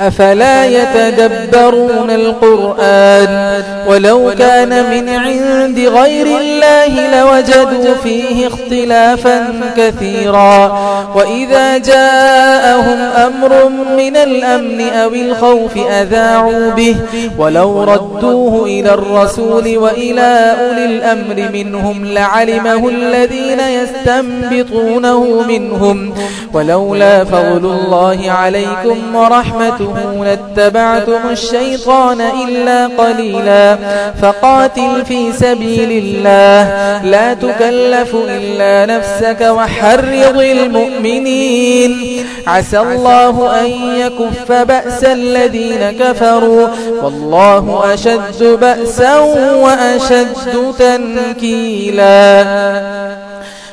أفلا يتدبرون القرآن ولو كان من عند غير الله الله لوجدوا فيه اختلافا كثيرا. وإذا جاءهم أمر من الأمن أو الخوف أذاعوا به. ولو ردوه إلى الرسول وإلى أولي الأمر منهم لعلمه الذين يستنبطونه منهم. ولولا فضل الله عليكم ورحمته لاتبعتم الشيطان إلا قليلا. فقاتل في سبيل الله. فيها لا تكلف إلا نفسك وحرض المؤمنين. عسى الله أن يكف بأس الذين كفروا. والله أشد بأسا وأشد تنكيلا.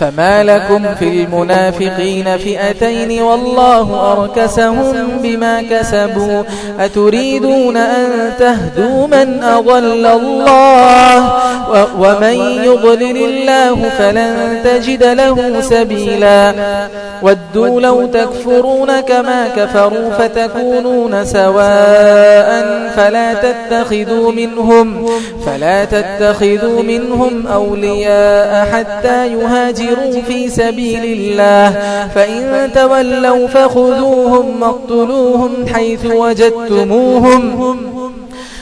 فما لكم في المنافقين فئتين والله أركسهم بما كسبوا أتريدون أن تهدوا من أضل الله ومن يضلل الله فلن تجد له سبيلا ودوا لو تكفرون كما كفروا فتكونون سواء فلا تتخذوا منهم فلا تتخذوا منهم أولياء حتى يهاجروا هاجروا في سبيل الله فإن تولوا فخذوهم مقتلوهم حيث وجدتموهم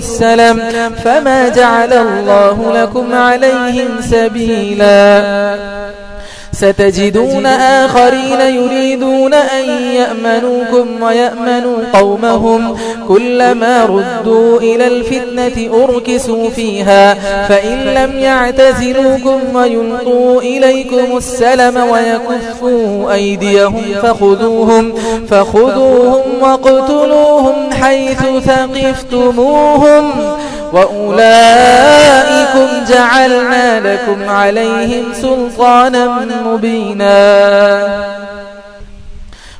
السلام. فما جعل الله لكم عليهم سبيلا. ستجدون آخرين يريدون أن يأمنوكم ويأمنوا قومهم. كلما ردوا إلى الفتنة أركسوا فيها. فإن لم يعتزلوكم ويلقوا إليكم السلم ويكفوا أيديهم فخذوهم, فخذوهم وقتلوهم حيث ثقفتموهم وأولئكم جعلنا لكم عليهم سلطانا مبينا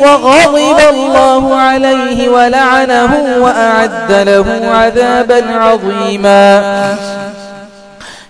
وغضب الله عليه ولعنه وأعد له عذابا عظيما.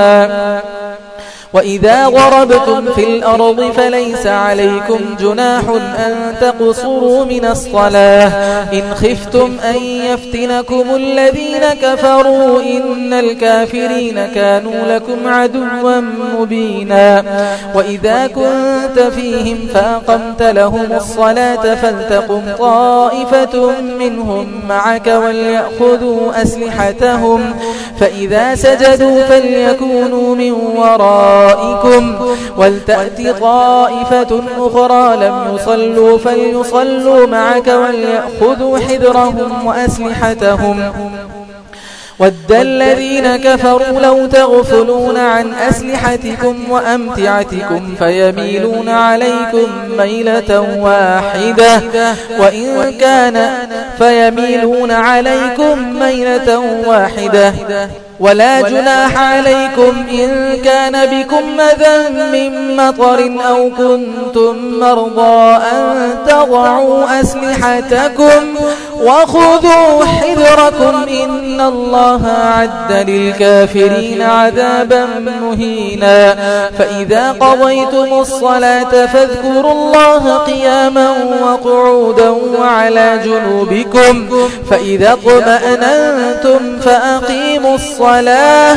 ہے۔ وإذا غربتم في الأرض فليس عليكم جناح أن تقصروا من الصلاة إن خفتم أن يفتنكم الذين كفروا إن الكافرين كانوا لكم عدوا مبينا وإذا كنت فيهم فأقمت لهم الصلاة فالتقم طائفة منهم معك وليأخذوا أسلحتهم فإذا سجدوا فليكونوا من وراء ورائكم ولتأتي طائفة أخرى لم يصلوا فليصلوا معك وليأخذوا حذرهم وأسلحتهم ود الذين كفروا لو تغفلون عن أسلحتكم وأمتعتكم فيميلون عليكم ميلة واحدة وإن كان فيميلون عليكم ميلة واحدة ولا جناح عليكم إن كان بكم مذى من مطر أو كنتم مرضى أن تضعوا أسلحتكم وخذوا حذركم إن الله عد للكافرين عذابا مهينا. فإذا قضيتم الصلاة فاذكروا الله قياما وقعودا وعلى جنوبكم. فإذا قمأننتم فأقيموا الصلاة.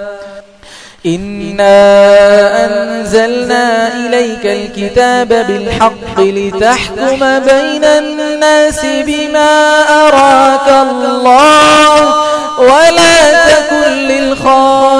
إنا أنزلنا إليك الكتاب بالحق لتحكم بين الناس بما أراك الله ولا تكن للخاطئ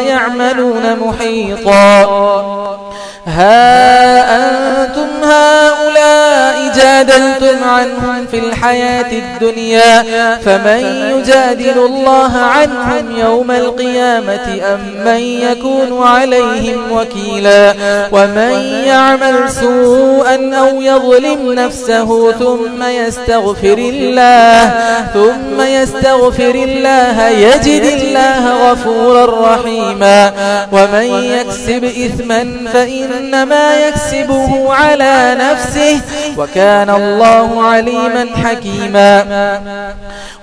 يعملون محيطا. ها أنتم هؤلاء جادلتم عنهم في الحياة الدنيا فمن يجادل الله عنهم يوم القيامة أم من يكون عليهم وكيلا ومن يعمل سوءا أو يظلم نفسه ثم يستغفر الله ثم يستغفر الله يجد الله غفورا رحيما ومن يكسب إثما فإنما يكسبه على نفسه وكان كان الله عليما حكيما.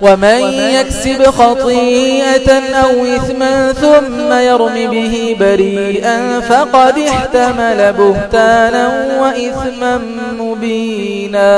ومن يكسب خطيئة أو إثما ثم يرمي به بريئا فقد احتمل بهتانا وإثما مبينا.